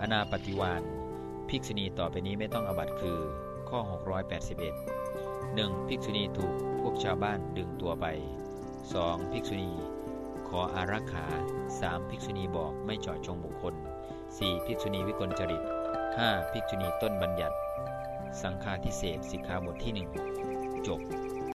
อนาปฏิวานภิกษุณีต่อไปนี้ไม่ต้องอบัตคือ ข้อ 681 1. ภิกษุณีถูกพวกชาวบ้านดึงตัวไป 2. ภิกษุณี ขออารักขา 3. ภิกษุณีบอกไม่เจาะจงบุคคล 4. ภิกษุณีวิกลจริต 5. ภิกษุณีต้นบัญญัติ สังฆาทิเศษสิกขาบทที่ 1 จบ